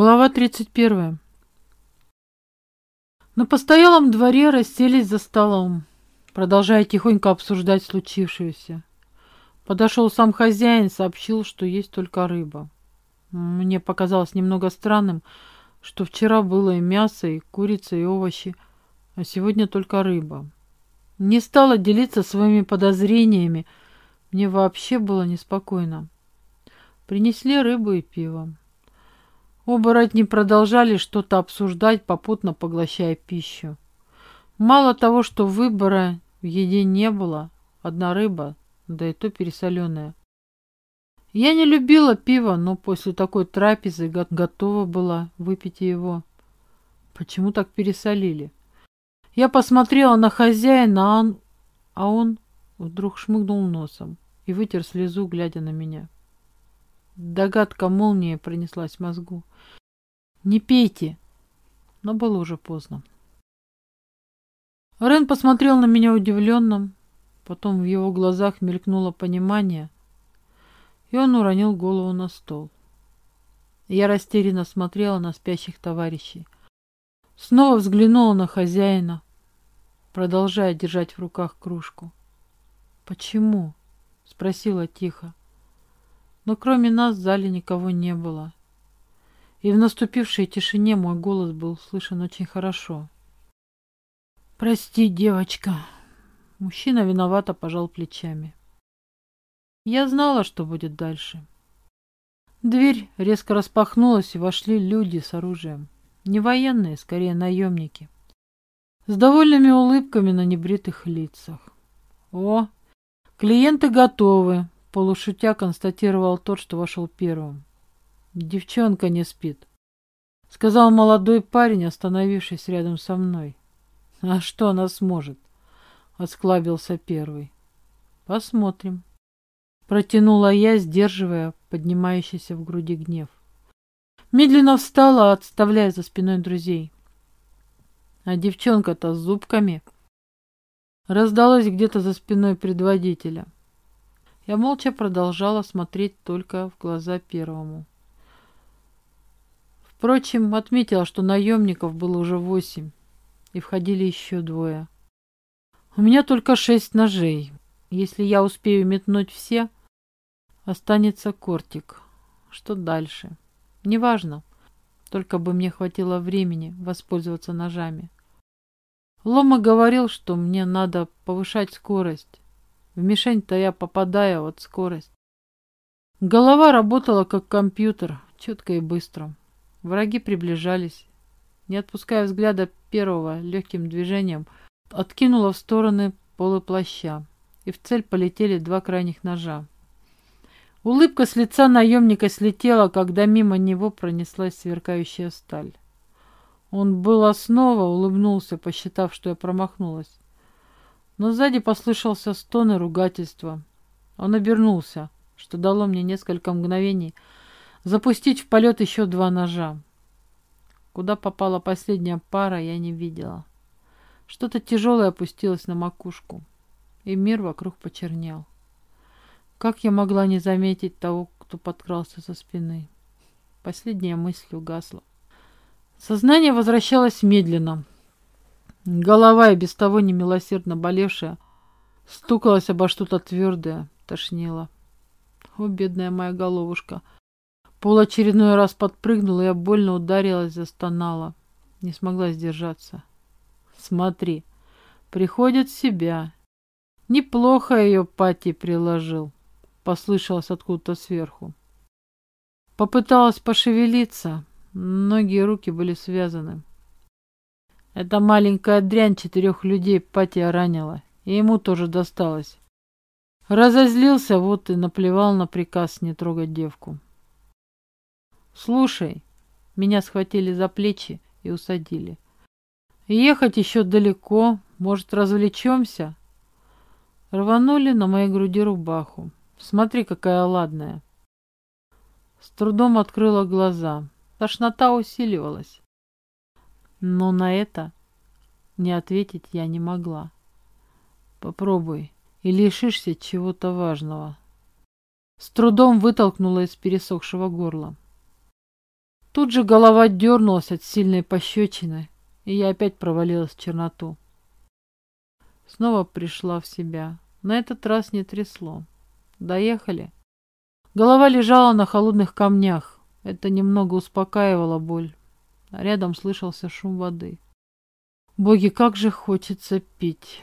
Глава 31. На постоялом дворе расселись за столом, продолжая тихонько обсуждать случившееся. Подошел сам хозяин, сообщил, что есть только рыба. Мне показалось немного странным, что вчера было и мясо, и курица, и овощи, а сегодня только рыба. Не стала делиться своими подозрениями, мне вообще было неспокойно. Принесли рыбу и пиво. Оборотни продолжали что-то обсуждать, попутно поглощая пищу. Мало того, что выбора в еде не было, одна рыба, да и то пересоленная. Я не любила пиво, но после такой трапезы готова была выпить его. Почему так пересолили? Я посмотрела на хозяина, а он, а он вдруг шмыгнул носом и вытер слезу, глядя на меня. Догадка молнии пронеслась в мозгу. «Не пейте!» Но было уже поздно. Рен посмотрел на меня удивленным, потом в его глазах мелькнуло понимание, и он уронил голову на стол. Я растерянно смотрела на спящих товарищей. Снова взглянула на хозяина, продолжая держать в руках кружку. «Почему?» — спросила тихо но кроме нас в зале никого не было. И в наступившей тишине мой голос был слышен очень хорошо. «Прости, девочка!» Мужчина виновато пожал плечами. Я знала, что будет дальше. Дверь резко распахнулась, и вошли люди с оружием. Не военные, скорее наемники. С довольными улыбками на небритых лицах. «О, клиенты готовы!» Полушутя констатировал тот, что вошел первым. «Девчонка не спит», — сказал молодой парень, остановившись рядом со мной. «А что она сможет?» — осклабился первый. «Посмотрим», — протянула я, сдерживая поднимающийся в груди гнев. Медленно встала, отставляя за спиной друзей. А девчонка-то с зубками раздалась где-то за спиной предводителя. Я молча продолжала смотреть только в глаза первому. Впрочем, отметила, что наемников было уже восемь, и входили еще двое. У меня только шесть ножей. Если я успею метнуть все, останется кортик. Что дальше? Неважно. Только бы мне хватило времени воспользоваться ножами. Лома говорил, что мне надо повышать скорость. В мишень-то я попадаю от скорость. Голова работала как компьютер, четко и быстро. Враги приближались. Не отпуская взгляда первого, легким движением откинула в стороны полы плаща, и в цель полетели два крайних ножа. Улыбка с лица наемника слетела, когда мимо него пронеслась сверкающая сталь. Он было снова улыбнулся, посчитав, что я промахнулась но сзади послышался стон и ругательство. Он обернулся, что дало мне несколько мгновений запустить в полет еще два ножа. Куда попала последняя пара, я не видела. Что-то тяжелое опустилось на макушку, и мир вокруг почернел. Как я могла не заметить того, кто подкрался со спины? Последняя мысль угасла. Сознание возвращалось медленно, Голова, и без того немилосердно болевшая, стукалась обо что-то твердое, тошнило. О, бедная моя головушка! Пол очередной раз подпрыгнула, я больно ударилась, застонала. Не смогла сдержаться. Смотри, приходит в себя. Неплохо ее Пати приложил, послышалось откуда-то сверху. Попыталась пошевелиться, ноги и руки были связаны. Эта маленькая дрянь четырех людей Патия ранила, и ему тоже досталось. Разозлился, вот и наплевал на приказ не трогать девку. «Слушай», меня схватили за плечи и усадили. «Ехать еще далеко, может, развлечемся?» Рванули на моей груди рубаху. Смотри, какая ладная. С трудом открыла глаза. Тошнота усиливалась. Но на это не ответить я не могла. Попробуй, и лишишься чего-то важного. С трудом вытолкнула из пересохшего горла. Тут же голова дернулась от сильной пощечины, и я опять провалилась в черноту. Снова пришла в себя. На этот раз не трясло. Доехали. Голова лежала на холодных камнях. Это немного успокаивало боль. Рядом слышался шум воды. Боги, как же хочется пить.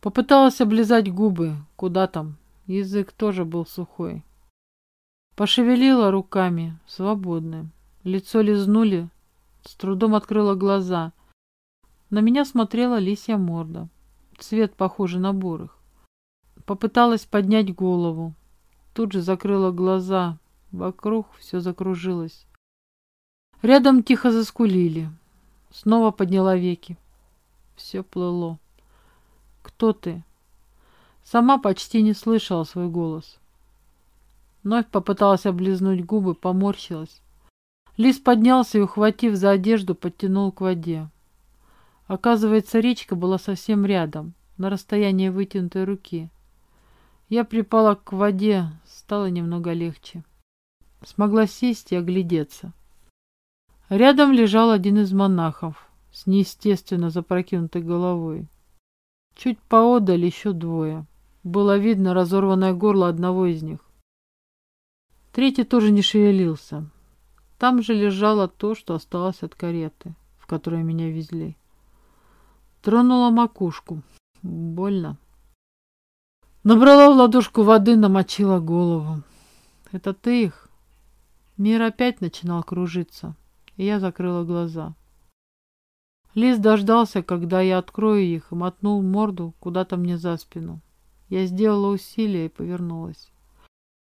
Попыталась облизать губы. Куда там? Язык тоже был сухой. Пошевелила руками, свободны. Лицо лизнули, с трудом открыла глаза. На меня смотрела лисья морда. Цвет похожий на бурых. Попыталась поднять голову. Тут же закрыла глаза. Вокруг все закружилось. Рядом тихо заскулили. Снова подняла веки. Все плыло. «Кто ты?» Сама почти не слышала свой голос. Вновь попыталась облизнуть губы, поморщилась. Лис поднялся и, ухватив за одежду, подтянул к воде. Оказывается, речка была совсем рядом, на расстоянии вытянутой руки. Я припала к воде, стало немного легче. Смогла сесть и оглядеться. Рядом лежал один из монахов с неестественно запрокинутой головой. Чуть поодаль еще двое. Было видно разорванное горло одного из них. Третий тоже не шевелился. Там же лежало то, что осталось от кареты, в которой меня везли. Тронула макушку. Больно. Набрала в ладошку воды, намочила голову. Это ты их? Мир опять начинал кружиться, я закрыла глаза. Лис дождался, когда я открою их, и мотнул морду куда-то мне за спину. Я сделала усилие и повернулась.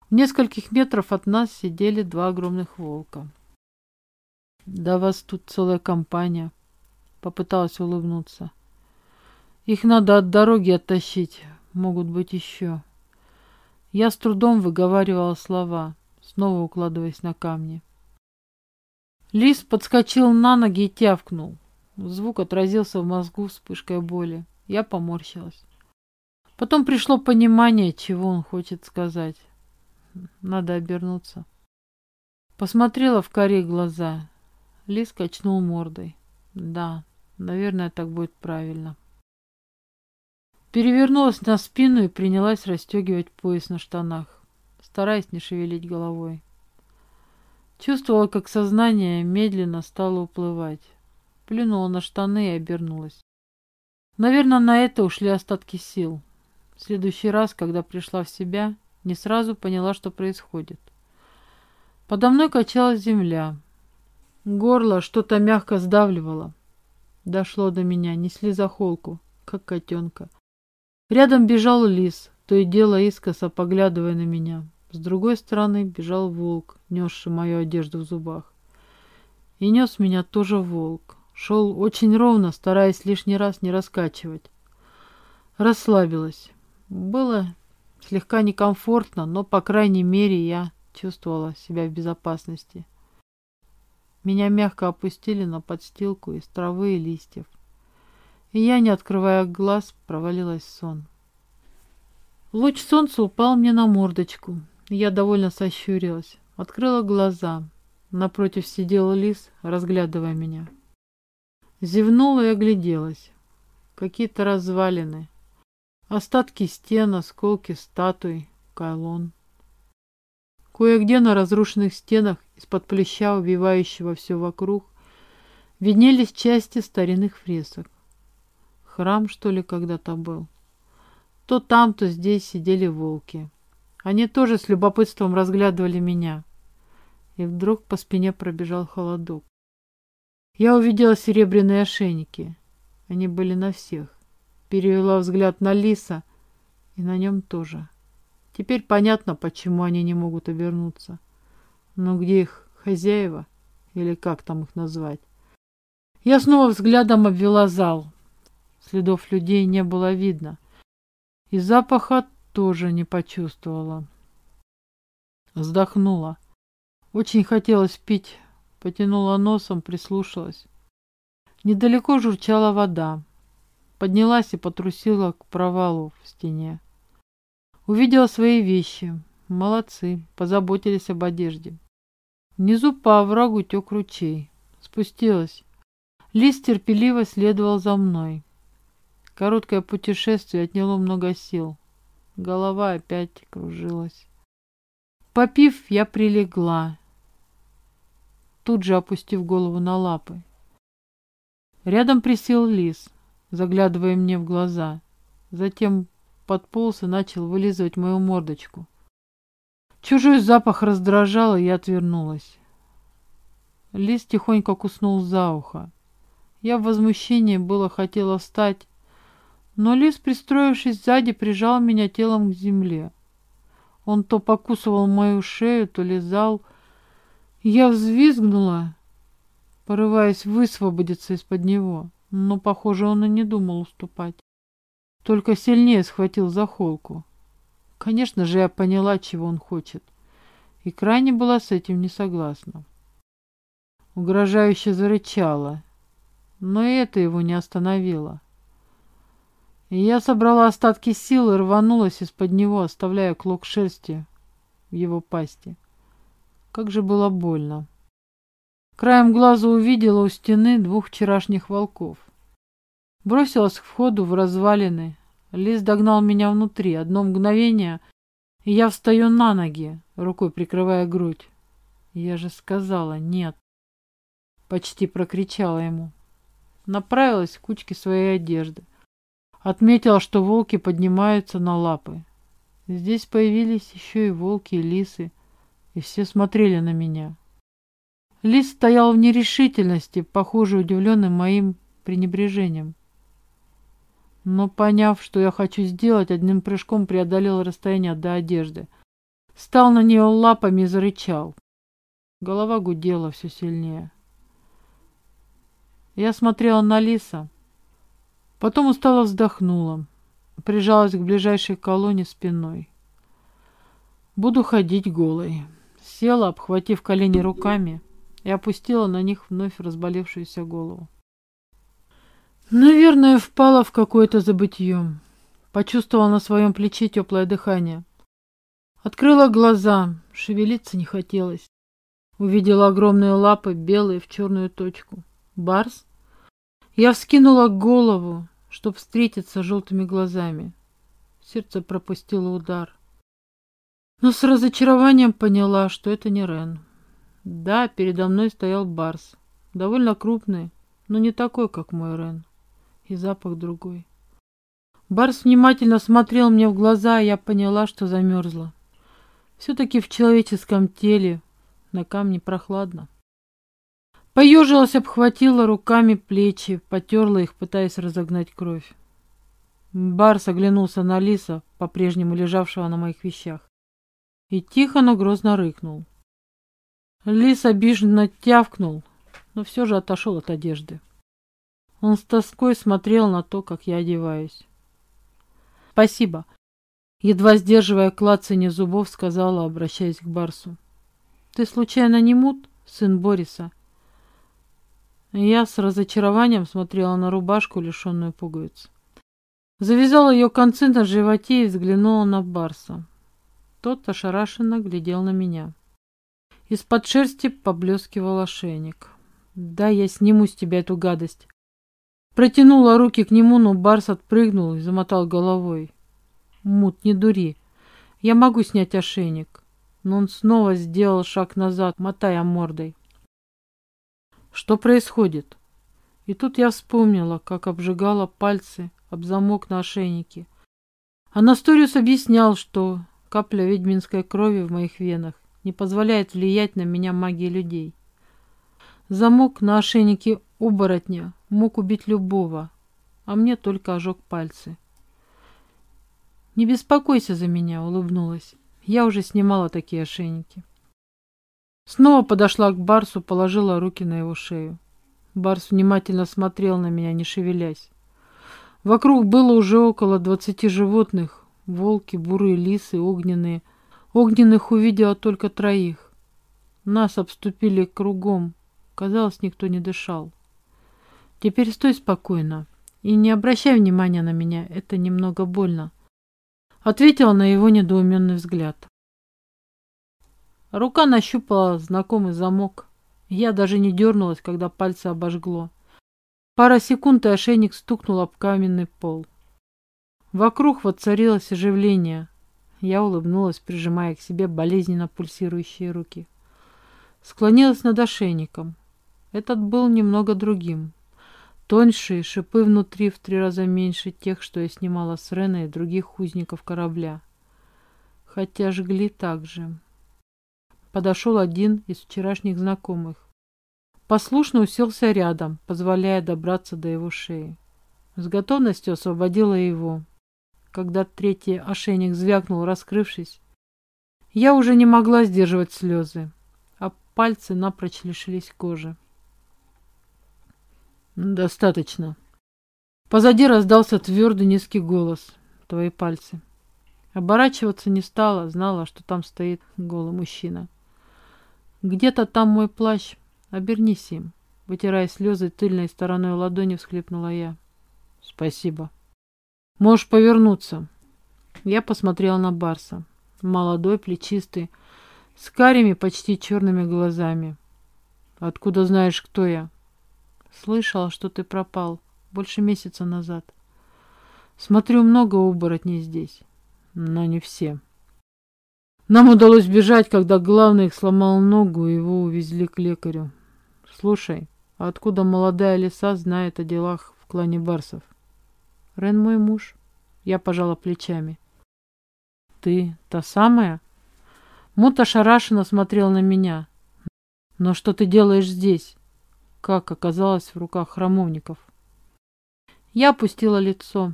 В нескольких метров от нас сидели два огромных волка. «Да вас тут целая компания», — попыталась улыбнуться. «Их надо от дороги оттащить, могут быть еще». Я с трудом выговаривала слова, снова укладываясь на камни. Лис подскочил на ноги и тявкнул. Звук отразился в мозгу вспышкой боли. Я поморщилась. Потом пришло понимание, чего он хочет сказать. Надо обернуться. Посмотрела в коре глаза. Лис качнул мордой. Да, наверное, так будет правильно. Перевернулась на спину и принялась расстегивать пояс на штанах, стараясь не шевелить головой. Чувствовала, как сознание медленно стало уплывать плюнула на штаны и обернулась. Наверное, на это ушли остатки сил. В следующий раз, когда пришла в себя, не сразу поняла, что происходит. Подо мной качалась земля. Горло что-то мягко сдавливало. Дошло до меня, несли за холку, как котенка. Рядом бежал лис, то и дело искоса поглядывая на меня. С другой стороны бежал волк, несший мою одежду в зубах. И нес меня тоже волк. Шел очень ровно, стараясь лишний раз не раскачивать. Расслабилась. Было слегка некомфортно, но, по крайней мере, я чувствовала себя в безопасности. Меня мягко опустили на подстилку из травы и листьев. И я, не открывая глаз, провалилась в сон. Луч солнца упал мне на мордочку. Я довольно сощурилась. Открыла глаза. Напротив сидел лис, разглядывая меня. Зевнула и огляделась. Какие-то развалины. Остатки стен, осколки статуй, колонн. Кое-где на разрушенных стенах, из-под плеща, убивающего все вокруг, виднелись части старинных фресок. Храм, что ли, когда-то был. То там, то здесь сидели волки. Они тоже с любопытством разглядывали меня. И вдруг по спине пробежал холодок. Я увидела серебряные ошейники. Они были на всех. Перевела взгляд на лиса, и на нем тоже. Теперь понятно, почему они не могут обернуться. Но где их хозяева? Или как там их назвать? Я снова взглядом обвела зал. Следов людей не было видно. И запаха тоже не почувствовала. Вздохнула. Очень хотелось пить, Потянула носом, прислушалась. Недалеко журчала вода. Поднялась и потрусила к провалу в стене. Увидела свои вещи. Молодцы, позаботились об одежде. Внизу по оврагу тек ручей. Спустилась. Лис терпеливо следовал за мной. Короткое путешествие отняло много сил. Голова опять кружилась. Попив, я прилегла, тут же опустив голову на лапы. Рядом присел лис, заглядывая мне в глаза. Затем подполз и начал вылизывать мою мордочку. Чужой запах раздражал, и я отвернулась. Лис тихонько куснул за ухо. Я в возмущении было хотела встать, но лис, пристроившись сзади, прижал меня телом к земле. Он то покусывал мою шею, то лизал. Я взвизгнула, порываясь высвободиться из-под него, но, похоже, он и не думал уступать. Только сильнее схватил за холку. Конечно же, я поняла, чего он хочет, и крайне была с этим не согласна. Угрожающе зарычала, но это его не остановило. Я собрала остатки сил и рванулась из-под него, оставляя клок шерсти в его пасти. Как же было больно. Краем глаза увидела у стены двух вчерашних волков. Бросилась к входу в развалины, Лис догнал меня внутри. Одно мгновение, и я встаю на ноги, рукой прикрывая грудь. Я же сказала «нет». Почти прокричала ему. Направилась к кучке своей одежды. Отметила, что волки поднимаются на лапы. Здесь появились еще и волки, и лисы, и все смотрели на меня. Лис стоял в нерешительности, похоже, удивленный моим пренебрежением но, поняв, что я хочу сделать, одним прыжком преодолел расстояние до одежды. Стал на нее лапами и зарычал. Голова гудела все сильнее. Я смотрела на лиса, потом устало вздохнула, прижалась к ближайшей колонне спиной. Буду ходить голой. Села, обхватив колени руками, и опустила на них вновь разболевшуюся голову. Наверное, впала в какое-то забытье. Почувствовала на своем плече теплое дыхание. Открыла глаза, шевелиться не хотелось. Увидела огромные лапы, белые в черную точку. Барс? Я вскинула голову, чтобы встретиться желтыми глазами. Сердце пропустило удар. Но с разочарованием поняла, что это не Рен. Да, передо мной стоял Барс. Довольно крупный, но не такой, как мой Рен и запах другой. Барс внимательно смотрел мне в глаза, и я поняла, что замерзла. Все-таки в человеческом теле на камне прохладно. Поежилась, обхватила руками плечи, потерла их, пытаясь разогнать кровь. Барс оглянулся на лиса, по-прежнему лежавшего на моих вещах, и тихо, но грозно рыкнул. Лис обиженно тявкнул, но все же отошел от одежды. Он с тоской смотрел на то, как я одеваюсь. «Спасибо», — едва сдерживая клацанье зубов, сказала, обращаясь к Барсу. «Ты случайно не мут, сын Бориса?» Я с разочарованием смотрела на рубашку, лишенную пуговиц. Завязала ее концы на животе и взглянула на Барса. Тот ошарашенно глядел на меня. Из-под шерсти поблескивал ошейник. «Да, я сниму с тебя эту гадость», Протянула руки к нему, но Барс отпрыгнул и замотал головой. Мут, не дури. Я могу снять ошейник. Но он снова сделал шаг назад, мотая мордой. Что происходит? И тут я вспомнила, как обжигала пальцы об замок на ошейнике. А Насториус объяснял, что капля ведьминской крови в моих венах не позволяет влиять на меня магии людей. Замок на ошейнике оборотня мог убить любого, а мне только ожег пальцы. «Не беспокойся за меня», — улыбнулась. Я уже снимала такие ошейники. Снова подошла к Барсу, положила руки на его шею. Барс внимательно смотрел на меня, не шевелясь. Вокруг было уже около двадцати животных. Волки, бурые лисы, огненные. Огненных увидела только троих. Нас обступили кругом. Казалось, никто не дышал. Теперь стой спокойно и не обращай внимания на меня, это немного больно. Ответила на его недоуменный взгляд. Рука нащупала знакомый замок. Я даже не дернулась, когда пальцы обожгло. Пара секунд, и ошейник стукнул об каменный пол. Вокруг воцарилось оживление. Я улыбнулась, прижимая к себе болезненно пульсирующие руки. Склонилась над ошейником. Этот был немного другим. Тоньшие, шипы внутри в три раза меньше тех, что я снимала с Рена и других узников корабля. Хотя жгли так же. Подошел один из вчерашних знакомых. Послушно уселся рядом, позволяя добраться до его шеи. С готовностью освободила его. Когда третий ошейник звякнул, раскрывшись, я уже не могла сдерживать слезы, а пальцы напрочь лишились кожи. «Достаточно». Позади раздался твердый низкий голос. «Твои пальцы». Оборачиваться не стала, знала, что там стоит голый мужчина. «Где-то там мой плащ. Обернись им». Вытирая слезы тыльной стороной ладони, всхлипнула я. «Спасибо». «Можешь повернуться». Я посмотрела на Барса. Молодой, плечистый, с карими, почти черными глазами. «Откуда знаешь, кто я?» Слышала, что ты пропал больше месяца назад. Смотрю, много оборотней здесь, но не все. Нам удалось бежать, когда главный их сломал ногу, и его увезли к лекарю. Слушай, а откуда молодая лиса знает о делах в клане Барсов? Рен мой муж. Я пожала плечами. Ты та самая? Мута шарашенно смотрел на меня. Но что ты делаешь здесь? как оказалось в руках храмовников. Я опустила лицо,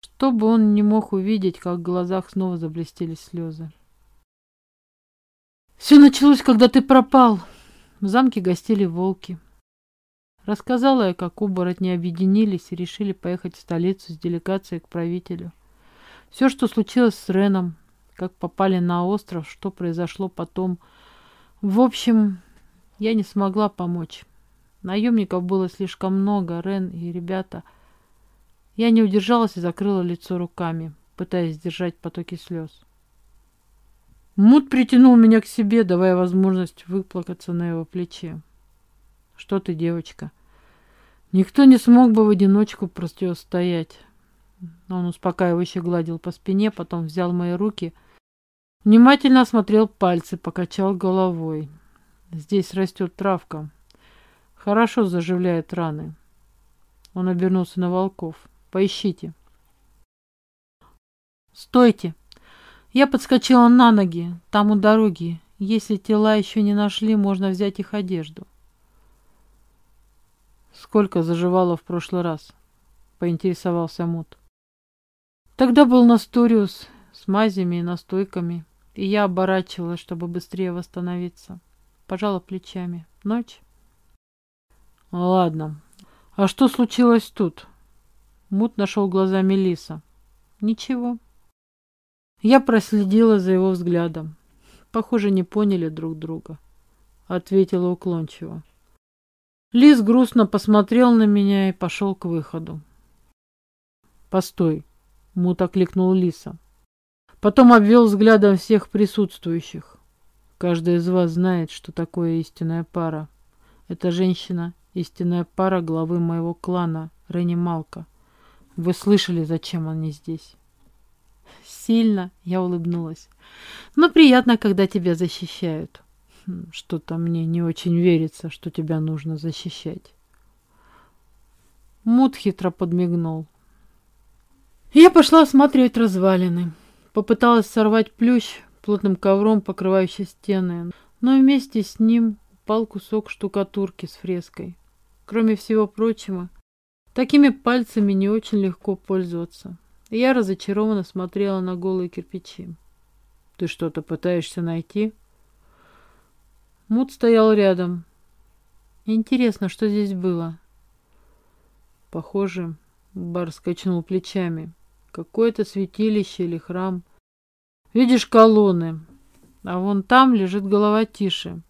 чтобы он не мог увидеть, как в глазах снова заблестели слезы. Все началось, когда ты пропал. В замке гостили волки. Рассказала я, как оборотни объединились и решили поехать в столицу с делегацией к правителю. Все, что случилось с Реном, как попали на остров, что произошло потом. В общем, я не смогла помочь. Наемников было слишком много, Рен и ребята. Я не удержалась и закрыла лицо руками, пытаясь сдержать потоки слез. Мут притянул меня к себе, давая возможность выплакаться на его плече. «Что ты, девочка? Никто не смог бы в одиночку противостоять». Он успокаивающе гладил по спине, потом взял мои руки, внимательно осмотрел пальцы, покачал головой. «Здесь растет травка. Хорошо заживляет раны. Он обернулся на волков. Поищите. Стойте. Я подскочила на ноги. Там у дороги. Если тела еще не нашли, можно взять их одежду. Сколько заживало в прошлый раз? Поинтересовался Мут. Тогда был Насториус с мазями и настойками, и я оборачивалась, чтобы быстрее восстановиться. Пожала плечами. Ночь. Ладно. А что случилось тут? Мут нашел глазами Лиса. Ничего. Я проследила за его взглядом. Похоже, не поняли друг друга. Ответила уклончиво. Лис грустно посмотрел на меня и пошел к выходу. «Постой!» — Мут окликнул Лиса. Потом обвел взглядом всех присутствующих. Каждый из вас знает, что такое истинная пара. Эта женщина истинная пара главы моего клана, Ренни Малка. Вы слышали, зачем они здесь? Сильно, я улыбнулась. Но приятно, когда тебя защищают. Хм, что-то мне не очень верится, что тебя нужно защищать. Мут хитро подмигнул. Я пошла осматривать развалины. Попыталась сорвать плющ плотным ковром, покрывающий стены, но вместе с ним упал кусок штукатурки с фреской. Кроме всего прочего, такими пальцами не очень легко пользоваться. Я разочарованно смотрела на голые кирпичи. «Ты что-то пытаешься найти?» Мут стоял рядом. «Интересно, что здесь было?» Похоже, Бар скачнул плечами. Какое-то святилище или храм. Видишь колонны, а вон там лежит голова Тиши.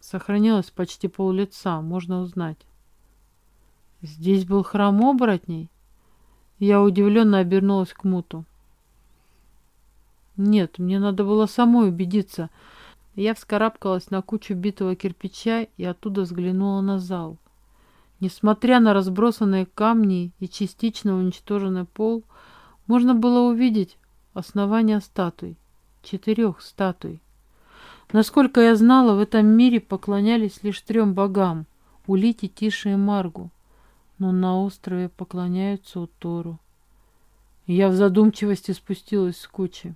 Сохранилось почти пол лица, можно узнать. Здесь был храм оборотней? Я удивленно обернулась к Муту. Нет, мне надо было самой убедиться. Я вскарабкалась на кучу битого кирпича и оттуда взглянула на зал. Несмотря на разбросанные камни и частично уничтоженный пол, можно было увидеть основания статуй, четырех статуй. Насколько я знала, в этом мире поклонялись лишь трем богам – Улите, Тише и Маргу. Но на острове поклоняются Утору. Я в задумчивости спустилась с кучи.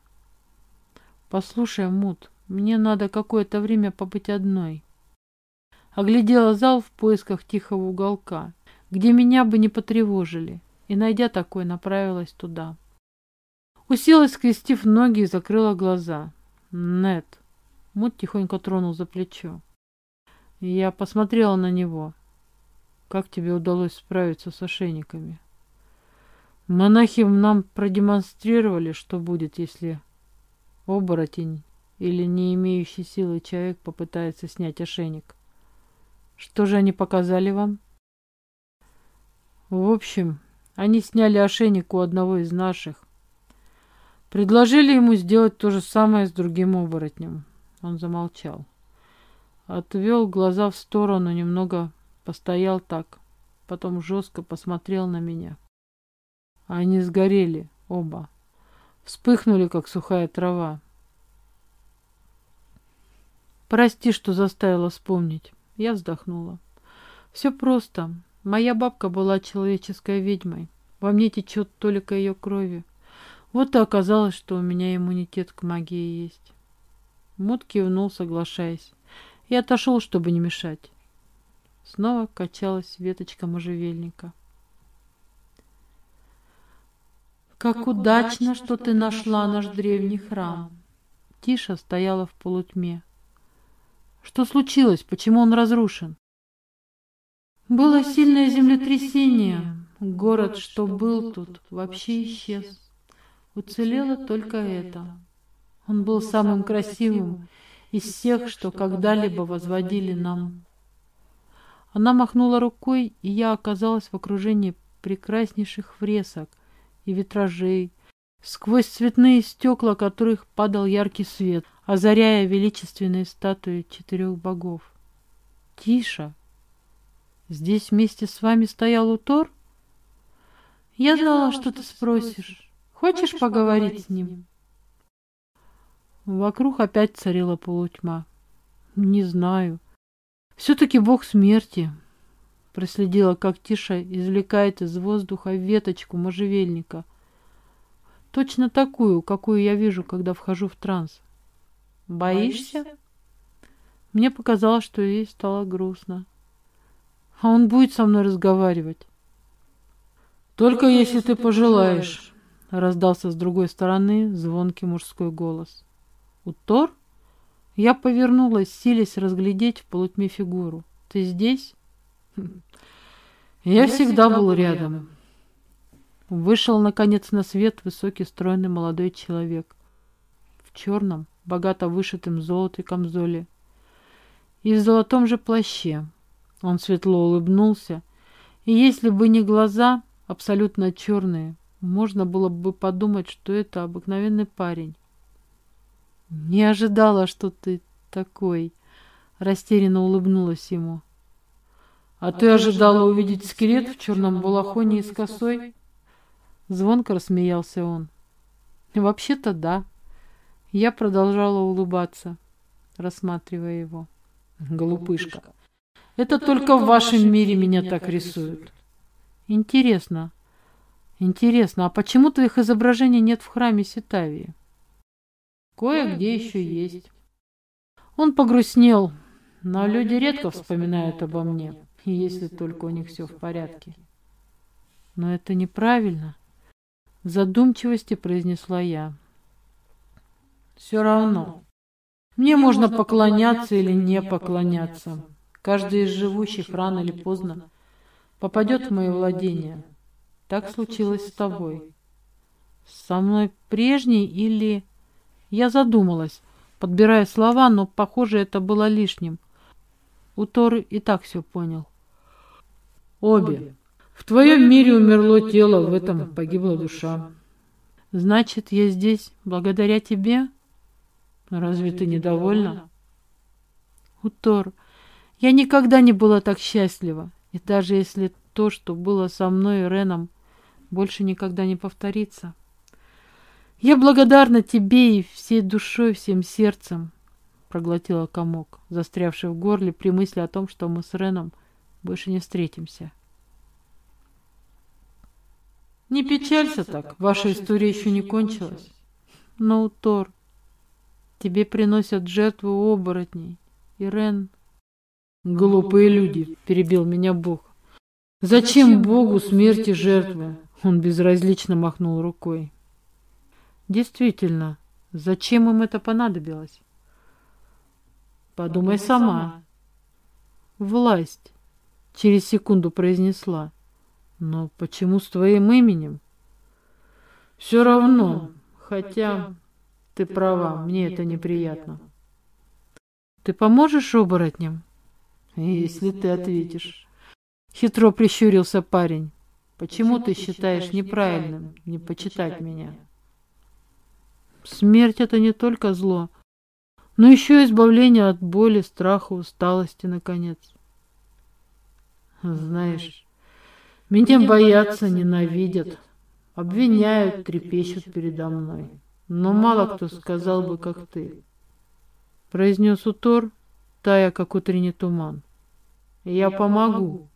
«Послушай, Мут, мне надо какое-то время побыть одной». Оглядела зал в поисках тихого уголка, где меня бы не потревожили, и, найдя такой, направилась туда. Уселась, скрестив ноги и закрыла глаза. Нет. Мут тихонько тронул за плечо. Я посмотрела на него. Как тебе удалось справиться с ошейниками? Монахи нам продемонстрировали, что будет, если оборотень или не имеющий силы человек попытается снять ошейник. Что же они показали вам? В общем, они сняли ошейник у одного из наших. Предложили ему сделать то же самое с другим оборотнем. Он замолчал. Отвел глаза в сторону, немного постоял так, потом жестко посмотрел на меня. Они сгорели оба. Вспыхнули, как сухая трава. Прости, что заставила вспомнить. Я вздохнула. Все просто. Моя бабка была человеческой ведьмой. Во мне течет только ее крови. Вот и оказалось, что у меня иммунитет к магии есть. Мут кивнул, соглашаясь, и отошел, чтобы не мешать. Снова качалась веточка можжевельника. «Как, удачно, что ты нашла наш древний храм!» Тиша стояла в полутьме. Что случилось? Почему он разрушен? Было сильное землетрясение. Город, что был тут, вообще исчез. Уцелело только это. Он был самым красивым из всех, что когда-либо возводили нам. Она махнула рукой, и я оказалась в окружении прекраснейших фресок и витражей, сквозь цветные стекла которых падал яркий свет — озаряя величественные статуи четырех богов. «Тише! Здесь вместе с вами стоял Утор?» «Я знала, что ты спросишь. Хочешь поговорить с ним?» Вокруг опять царила полутьма. «Не знаю. Все-таки бог смерти». Проследила, как Тиша извлекает из воздуха веточку можжевельника. Точно такую, какую я вижу, когда вхожу в транс. Боишься? Мне показалось, что ей стало грустно. А он будет со мной разговаривать. Только, Только если ты пожелаешь, раздался с другой стороны звонкий мужской голос. Утор? Я повернулась, силясь разглядеть в полутьме фигуру. Ты здесь? Я, Я всегда был рядом. Вышел, наконец, на свет высокий, стройный молодой человек. В черном, богато вышитым золотой камзоле и в золотом же плаще. Он светло улыбнулся, и если бы не глаза, абсолютно черные, можно было бы подумать, что это обыкновенный парень. «Не ожидала, что ты такой», — растерянно улыбнулась ему. «А, а ты ожидала увидеть скелет в черном балахоне и с косой?» Звонко рассмеялся он. «Вообще-то да», я продолжала улыбаться, рассматривая его. Глупышка. Это только в вашем мире меня так рисуют. Интересно. Интересно, а почему твоих изображений нет в храме Ситавии? Кое-где еще есть. Он погрустнел, но люди редко вспоминают обо мне, если только у них все в порядке. Но это неправильно. В задумчивости произнесла я. Все равно. Мне можно поклоняться или не поклоняться. Каждый из живущих рано или поздно попадет в мои владения. Так случилось с тобой. Со мной прежней или... Я задумалась, подбирая слова, но, похоже, это было лишним. Утор и так все понял. Обе. В твоем мире умерло тело, в этом погибла душа. Значит, я здесь благодаря тебе? Разве ты недовольна? Утор, я никогда не была так счастлива. И даже если то, что было со мной и Реном, больше никогда не повторится. Я благодарна тебе и всей душой, всем сердцем, проглотила комок, застрявший в горле при мысли о том, что мы с Реном больше не встретимся. Не печалься так, ваша история еще не кончилась. Но, Утор, тебе приносят жертву оборотней, и Рен... Глупые люди, перебил меня Бог. Зачем Богу смерти жертвы? Он безразлично махнул рукой. Действительно, зачем им это понадобилось? Подумай сама. Власть, через секунду произнесла. Но почему с твоим именем? Все равно, хотя ты права, мне это неприятно. Ты поможешь оборотням? Если ты ответишь. Хитро прищурился парень. Почему ты считаешь неправильным не почитать меня? Смерть — это не только зло, но еще избавление от боли, страха, усталости, наконец. Знаешь, меня боятся, ненавидят, обвиняют, трепещут передо мной. Но мало кто сказал бы, как ты. Произнес Утор, тая, как утренний туман. Я помогу,